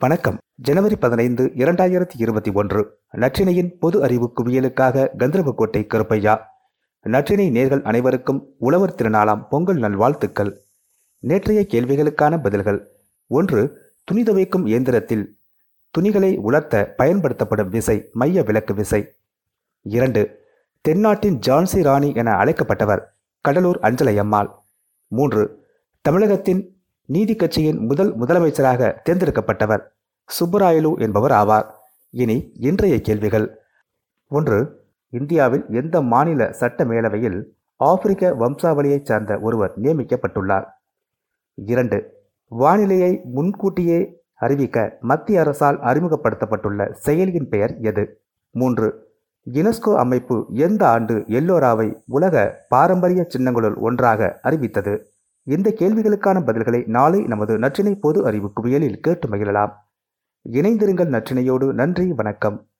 வணக்கம். ஜனவரி பதினைந்து இரண்டாயிரத்தி இருபத்தி ஒன்று. நற்றினையின் பொது அறிவு குவியலுக்காக கந்தரவக்கோட்டை கருப்பையா. நற்றினை நேர்கள் அனைவருக்கும் உழவர் திருநாளாம் பொங்கல் நல்வாழ்த்துக்கள். நேற்றைய கேள்விகளுக்கான பதில்கள். ஒன்று துணி துவைக்கும் இயந்திரத்தில் துணிகளை உலர்த்த பயன்படுத்தப்படும் விசை மைய விலக்கு விசை. இரண்டு தென்னாட்டின் ஜான்சி ராணி என அழைக்கப்பட்டவர் கடலூர் அஞ்சலையம்மாள். மூன்று தமிழகத்தின் நீதி கட்சியின் முதல் முதலமைச்சராக தேர்ந்தெடுக்கப்பட்டவர் சுப்பராயலு என்பவர் ஆவார். இனி இன்றைய கேள்விகள். ஒன்று இந்தியாவில் எந்த மாநில சட்ட மேலவையில் ஆப்பிரிக்க வம்சாவளியைச் சார்ந்த ஒருவர் நியமிக்கப்பட்டுள்ளார்? இரண்டு வானிலையை முன்கூட்டியே அறிவிக்க மத்திய அரசால் அறிமுகப்படுத்தப்பட்டுள்ள செயலியின் பெயர் எது? மூன்று யுனெஸ்கோ அமைப்பு எந்த ஆண்டு எல்லோராவை உலக பாரம்பரிய சின்னங்களுள் ஒன்றாக அறிவித்தது? இந்த கேள்விகளுக்கான பதில்களை நாளை நமது நற்றினை பொது அறிவு குவியலில் கேட்டு மகிழலாம். இணைந்திருங்கள் நற்றினையோடு. நன்றி வணக்கம்.